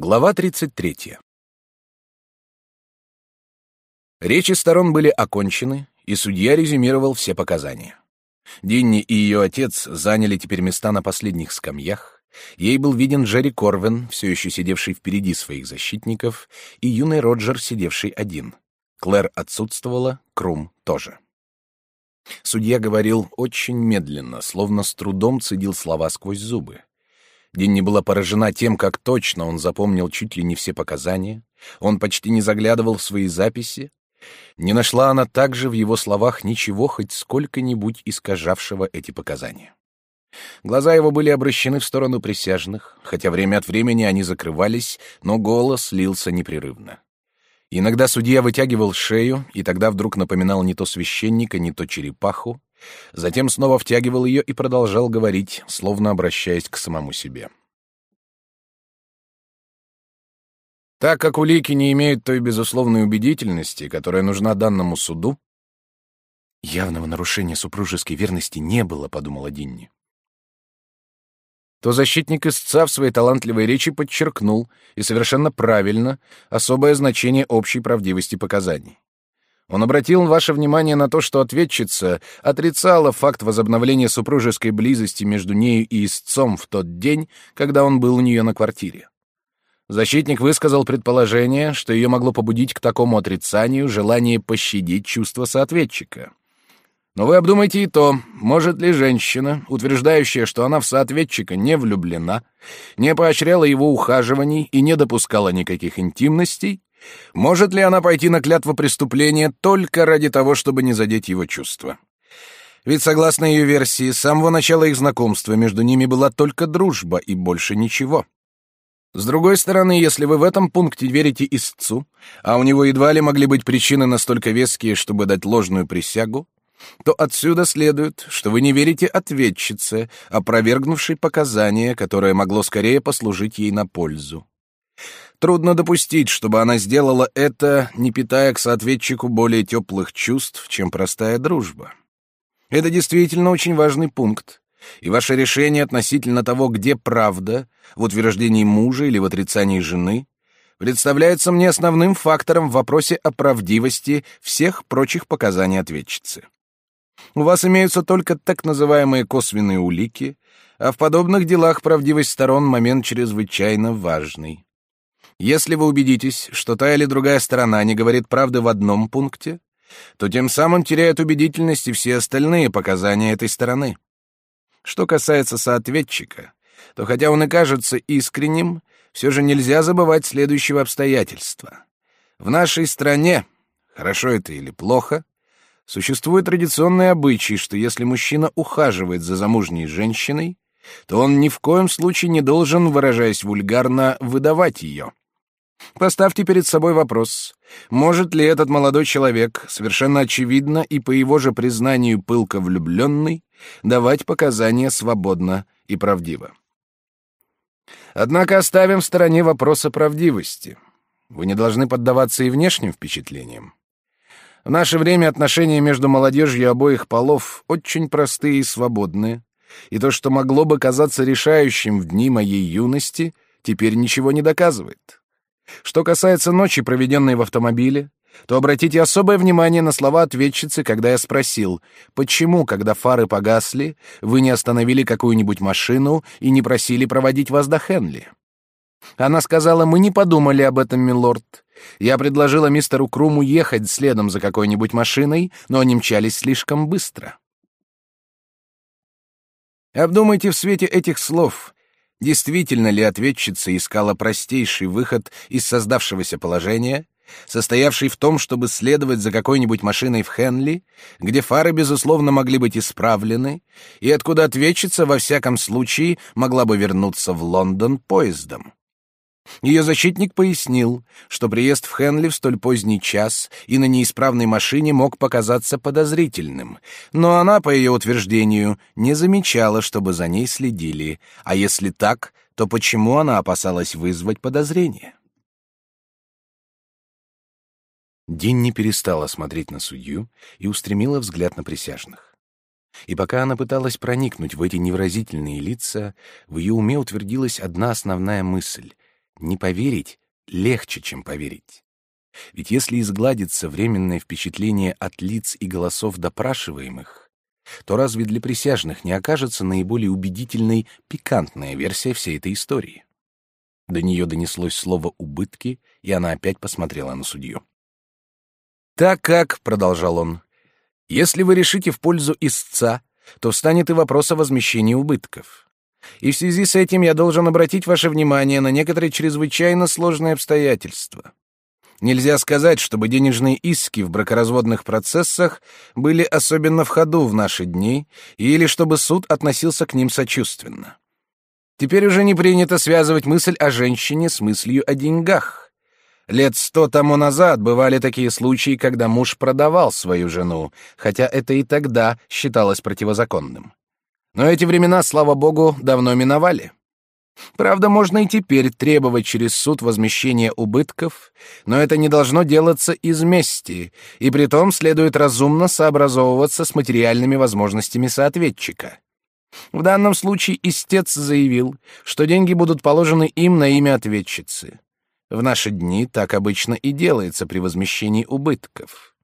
Глава 33. Речи сторон были окончены, и судья резюмировал все показания. Динни и ее отец заняли теперь места на последних скамьях. Ей был виден Джерри Корвин, все еще сидевший впереди своих защитников, и юный Роджер, сидевший один. Клэр отсутствовала, Крум тоже. Судья говорил очень медленно, словно с трудом цедил слова сквозь зубы. Динни была поражена тем, как точно он запомнил чуть ли не все показания. Он почти не заглядывал в свои записи. Не нашла она также в его словах ничего хоть сколько-нибудь искажавшего эти показания. Глаза его были обращены в сторону присяжных, хотя время от времени они закрывались, но голос лился непрерывно. Иногда судья вытягивал шею, и тогда вдруг напоминал не то священника, не то черепаху, Затем снова втягивал ее и продолжал говорить, словно обращаясь к самому себе. Так как улики не имеют той безусловной убедительности, которая нужна данному суду, явного нарушения супружеской верности не было, подумала Динни. То защитник истца в своей талантливой речи подчеркнул, и совершенно правильно, особое значение общей правдивости показаний. Он обратил ваше внимание на то, что ответчица отрицала факт возобновления супружеской близости между нею и истцом в тот день, когда он был у нее на квартире. Защитник высказал предположение, что ее могло побудить к такому отрицанию желание пощадить чувства соответчика. Но вы обдумайте и то, может ли женщина, утверждающая, что она в соответчика не влюблена, не поощряла его ухаживаний и не допускала никаких интимностей, может ли она пойти на клятво преступления только ради того, чтобы не задеть его чувства? Ведь, согласно ее версии, с самого начала их знакомства между ними была только дружба и больше ничего. С другой стороны, если вы в этом пункте верите истцу, а у него едва ли могли быть причины настолько веские, чтобы дать ложную присягу, то отсюда следует, что вы не верите ответчице, опровергнувшей показания, которое могло скорее послужить ей на пользу. Трудно допустить, чтобы она сделала это, не питая к соответчику более теплых чувств, чем простая дружба. Это действительно очень важный пункт, и ваше решение относительно того, где правда, в утверждении мужа или в отрицании жены, представляется мне основным фактором в вопросе о правдивости всех прочих показаний ответчицы. У вас имеются только так называемые косвенные улики, а в подобных делах правдивость сторон — момент чрезвычайно важный. Если вы убедитесь, что та или другая сторона не говорит правды в одном пункте, то тем самым теряют убедительность и все остальные показания этой стороны. Что касается соответчика, то хотя он и кажется искренним, все же нельзя забывать следующего обстоятельства. В нашей стране, хорошо это или плохо, существует традиционный обычай, что если мужчина ухаживает за замужней женщиной, то он ни в коем случае не должен, выражаясь вульгарно, выдавать ее. Поставьте перед собой вопрос, может ли этот молодой человек, совершенно очевидно и по его же признанию пылко влюбленный, давать показания свободно и правдиво. Однако оставим в стороне вопрос о правдивости. Вы не должны поддаваться и внешним впечатлениям. В наше время отношения между молодежью обоих полов очень простые и свободные, и то, что могло бы казаться решающим в дни моей юности, теперь ничего не доказывает. Что касается ночи, проведенной в автомобиле, то обратите особое внимание на слова ответчицы, когда я спросил, почему, когда фары погасли, вы не остановили какую-нибудь машину и не просили проводить вас до Хенли. Она сказала, мы не подумали об этом, милорд. Я предложила мистеру Круму ехать следом за какой-нибудь машиной, но они мчались слишком быстро. Обдумайте в свете этих слов, Действительно ли ответчица искала простейший выход из создавшегося положения, состоявший в том, чтобы следовать за какой-нибудь машиной в Хенли, где фары, безусловно, могли быть исправлены, и откуда ответчица, во всяком случае, могла бы вернуться в Лондон поездом? Ее защитник пояснил, что приезд в Хенли в столь поздний час и на неисправной машине мог показаться подозрительным, но она, по ее утверждению, не замечала, чтобы за ней следили, а если так, то почему она опасалась вызвать подозрение? Дин не перестала смотреть на судью и устремила взгляд на присяжных. И пока она пыталась проникнуть в эти невразительные лица, в ее уме утвердилась одна основная мысль — Не поверить легче, чем поверить. Ведь если изгладится временное впечатление от лиц и голосов допрашиваемых, то разве для присяжных не окажется наиболее убедительной пикантная версия всей этой истории? До нее донеслось слово «убытки», и она опять посмотрела на судью. «Так как», — продолжал он, — «если вы решите в пользу истца, то встанет и вопрос о возмещении убытков. И в связи с этим я должен обратить ваше внимание на некоторые чрезвычайно сложные обстоятельства. Нельзя сказать, чтобы денежные иски в бракоразводных процессах были особенно в ходу в наши дни, или чтобы суд относился к ним сочувственно. Теперь уже не принято связывать мысль о женщине с мыслью о деньгах. Лет сто тому назад бывали такие случаи, когда муж продавал свою жену, хотя это и тогда считалось противозаконным. Но эти времена, слава богу, давно миновали. Правда, можно и теперь требовать через суд возмещения убытков, но это не должно делаться из мести, и притом следует разумно сообразовываться с материальными возможностями соответчика. В данном случае истец заявил, что деньги будут положены им на имя ответчицы. В наши дни так обычно и делается при возмещении убытков.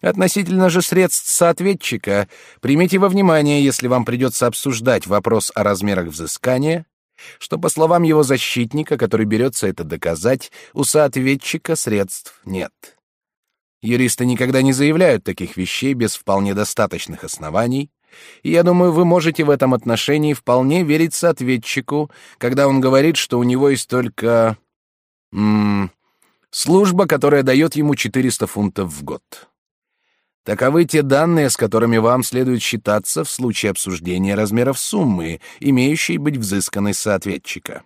Относительно же средств соответчика, примите во внимание, если вам придется обсуждать вопрос о размерах взыскания, что, по словам его защитника, который берется это доказать, у соответчика средств нет. Юристы никогда не заявляют таких вещей без вполне достаточных оснований, и я думаю, вы можете в этом отношении вполне верить соответчику, когда он говорит, что у него есть только... М -м, служба, которая дает ему 400 фунтов в год. Таковы те данные, с которыми вам следует считаться в случае обсуждения размеров суммы, имеющей быть взысканной с соответчика.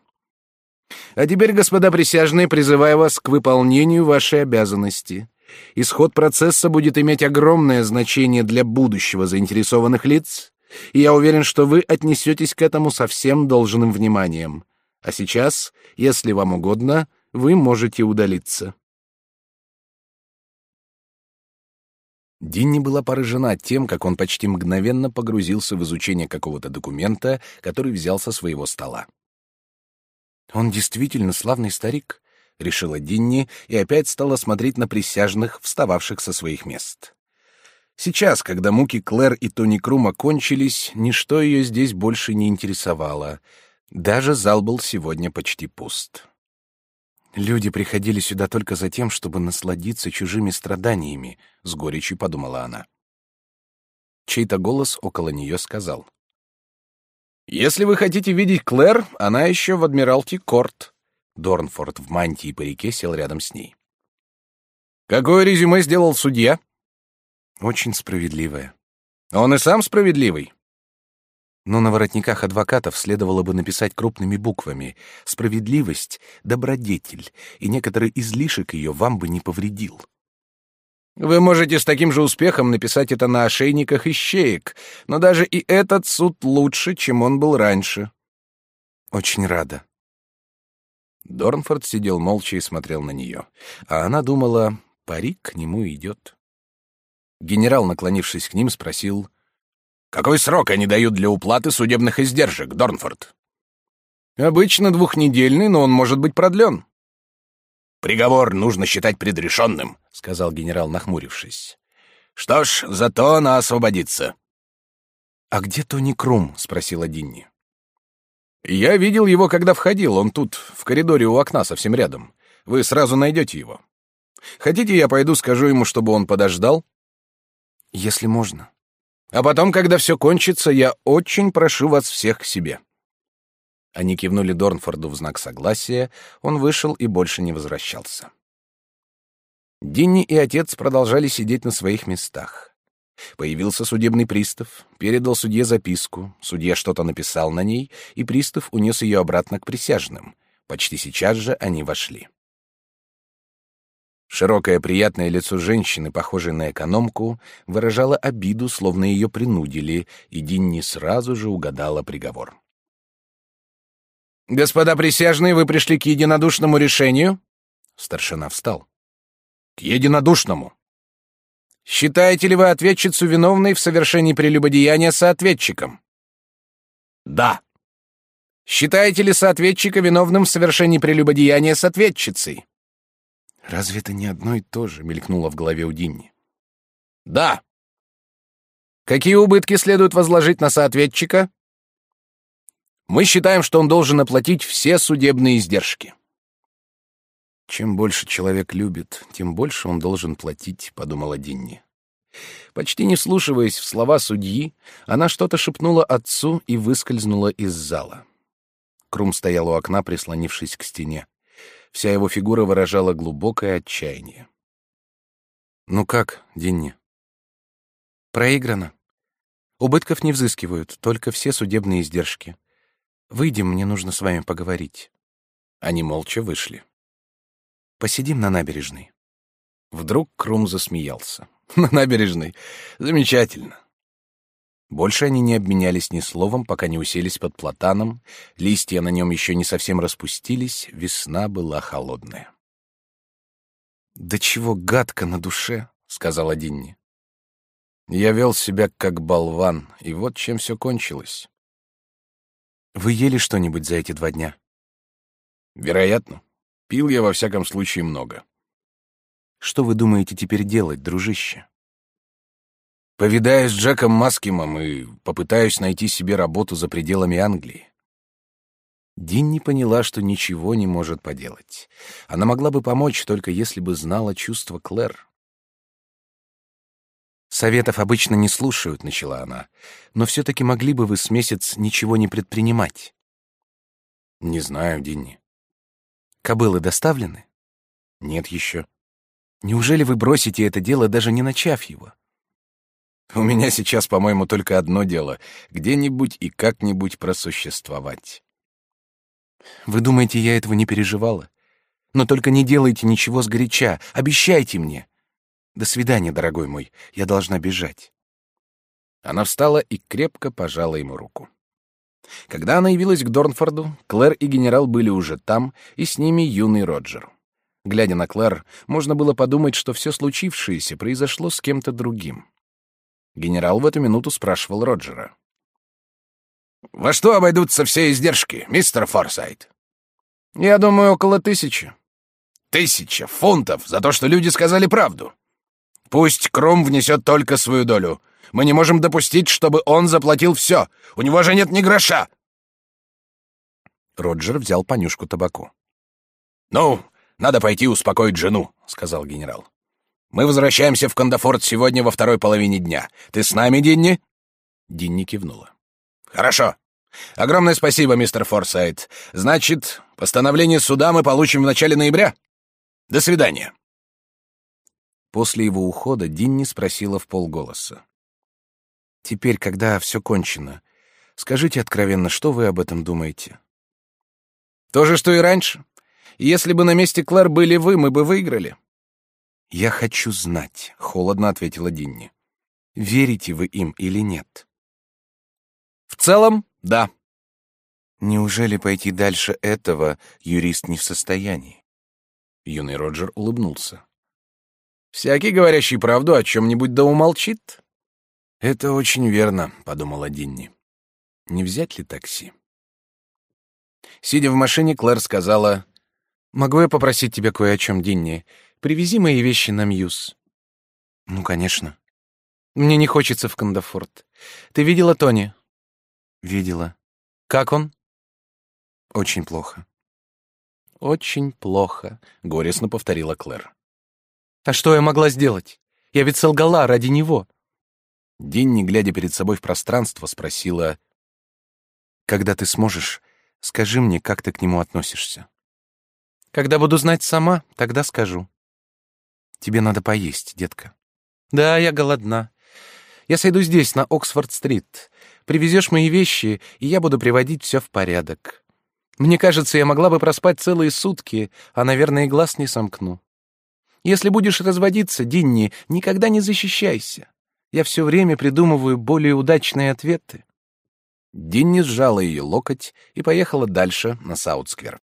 А теперь, господа присяжные, призываю вас к выполнению вашей обязанности. Исход процесса будет иметь огромное значение для будущего заинтересованных лиц, и я уверен, что вы отнесетесь к этому со всем должным вниманием. А сейчас, если вам угодно, вы можете удалиться. Динни была поражена тем, как он почти мгновенно погрузился в изучение какого-то документа, который взял со своего стола. «Он действительно славный старик», — решила Динни и опять стала смотреть на присяжных, встававших со своих мест. Сейчас, когда муки Клэр и Тони Крума кончились, ничто ее здесь больше не интересовало. Даже зал был сегодня почти пуст. Люди приходили сюда только за тем, чтобы насладиться чужими страданиями, с горечью подумала она. Чей-то голос около нее сказал: Если вы хотите видеть Клэр, она еще в Адмиралти Корт. Дорнфорд в мантии и парике сел рядом с ней. Какое резюме сделал судья? Очень справедливое. Он и сам справедливый но на воротниках адвокатов следовало бы написать крупными буквами «Справедливость — добродетель, и некоторый излишек ее вам бы не повредил». Вы можете с таким же успехом написать это на ошейниках и щеек, но даже и этот суд лучше, чем он был раньше. Очень рада. Дорнфорд сидел молча и смотрел на нее, а она думала, парик к нему идет. Генерал, наклонившись к ним, спросил — какой срок они дают для уплаты судебных издержек, Дорнфорд? Обычно двухнедельный, но он может быть продлен. Приговор нужно считать предрешенным, сказал генерал, нахмурившись. Что ж, зато она освободится. А где Тони Крум? спросила Динни. Я видел его, когда входил. Он тут, в коридоре у окна, совсем рядом. Вы сразу найдете его. Хотите, я пойду скажу ему, чтобы он подождал? Если можно. А потом, когда все кончится, я очень прошу вас всех к себе». Они кивнули Дорнфорду в знак согласия, он вышел и больше не возвращался. Динни и отец продолжали сидеть на своих местах. Появился судебный пристав, передал судье записку, судья что-то написал на ней, и пристав унес ее обратно к присяжным. Почти сейчас же они вошли. Широкое приятное лицо женщины, похожей на экономку, выражало обиду, словно ее принудили, и Динни сразу же угадала приговор. «Господа присяжные, вы пришли к единодушному решению?» Старшина встал. «К единодушному». «Считаете ли вы ответчицу виновной в совершении прелюбодеяния с ответчиком?» «Да». Считаете ли соответчика виновным в совершении прелюбодеяния с ответчицей? Разве это не одно и то же, мелькнуло в голове у Динни. Да. Какие убытки следует возложить на соответчика? Мы считаем, что он должен оплатить все судебные издержки. Чем больше человек любит, тем больше он должен платить, подумала Динни. Почти не вслушиваясь в слова судьи, она что-то шепнула отцу и выскользнула из зала. Крум стоял у окна, прислонившись к стене. Вся его фигура выражала глубокое отчаяние. «Ну как, Динни?» «Проиграно. Убытков не взыскивают, только все судебные издержки. Выйдем, мне нужно с вами поговорить». Они молча вышли. «Посидим на набережной». Вдруг Крум засмеялся. «На набережной? Замечательно. Больше они не обменялись ни словом, пока не уселись под платаном, листья на нем еще не совсем распустились, весна была холодная. «Да чего гадко на душе», — сказала Динни. Я вел себя как болван, и вот чем все кончилось. «Вы ели что-нибудь за эти два дня?» «Вероятно. Пил я во всяком случае много». «Что вы думаете теперь делать, дружище?» Повидаюсь с Джеком Маскимом и попытаюсь найти себе работу за пределами Англии. Дин не поняла, что ничего не может поделать. Она могла бы помочь, только если бы знала чувства Клэр. «Советов обычно не слушают», — начала она, «но все-таки могли бы вы с месяц ничего не предпринимать?» «Не знаю, Динни». «Кобылы доставлены?» «Нет еще». «Неужели вы бросите это дело, даже не начав его?» У меня сейчас, по-моему, только одно дело — где-нибудь и как-нибудь просуществовать. Вы думаете, я этого не переживала? Но только не делайте ничего сгоряча, обещайте мне. До свидания, дорогой мой, я должна бежать. Она встала и крепко пожала ему руку. Когда она явилась к Дорнфорду, Клэр и генерал были уже там, и с ними юный Роджер. Глядя на Клэр, можно было подумать, что все случившееся произошло с кем-то другим. Генерал в эту минуту спрашивал Роджера. «Во что обойдутся все издержки, мистер Форсайт?» «Я думаю, около тысячи». «Тысяча фунтов за то, что люди сказали правду. Пусть Крум внесет только свою долю. Мы не можем допустить, чтобы он заплатил все. У него же нет ни гроша». Роджер взял понюшку табаку. «Ну, надо пойти успокоить жену», — сказал генерал. Мы возвращаемся в Кондафорт сегодня во второй половине дня. Ты с нами, Динни?» Динни кивнула. «Хорошо. Огромное спасибо, мистер Форсайт. Значит, постановление суда мы получим в начале ноября? До свидания». После его ухода Динни спросила в полголоса. «Теперь, когда все кончено, скажите откровенно, что вы об этом думаете?» «То же, что и раньше. Если бы на месте Клэр были вы, мы бы выиграли. «Я хочу знать», — холодно ответила Динни. «Верите вы им или нет?» «В целом, да». «Неужели пойти дальше этого юрист не в состоянии?» Юный Роджер улыбнулся. «Всякий, говорящий правду, о чем-нибудь да умолчит». «Это очень верно», — подумала Динни. «Не взять ли такси?» Сидя в машине, Клэр сказала, «Могу я попросить тебя кое о чем, Динни? Привези мои вещи на Мьюз». «Ну, конечно». «Мне не хочется в Кандафорт. Ты видела Тони?» «Видела». «Как он?» «Очень плохо». «Очень плохо», — горестно повторила Клэр. «А что я могла сделать? Я ведь солгала ради него». Динни, глядя перед собой в пространство, спросила, «Когда ты сможешь, скажи мне, как ты к нему относишься?» «Когда буду знать сама, тогда скажу». Тебе надо поесть, детка. Да, я голодна. Я сойду здесь, на Оксфорд-стрит. Привезешь мои вещи, и я буду приводить все в порядок. Мне кажется, я могла бы проспать целые сутки, а, наверное, и глаз не сомкну. Если будешь разводиться, Динни, никогда не защищайся. Я все время придумываю более удачные ответы. Динни сжала ее локоть и поехала дальше на Саутсквер.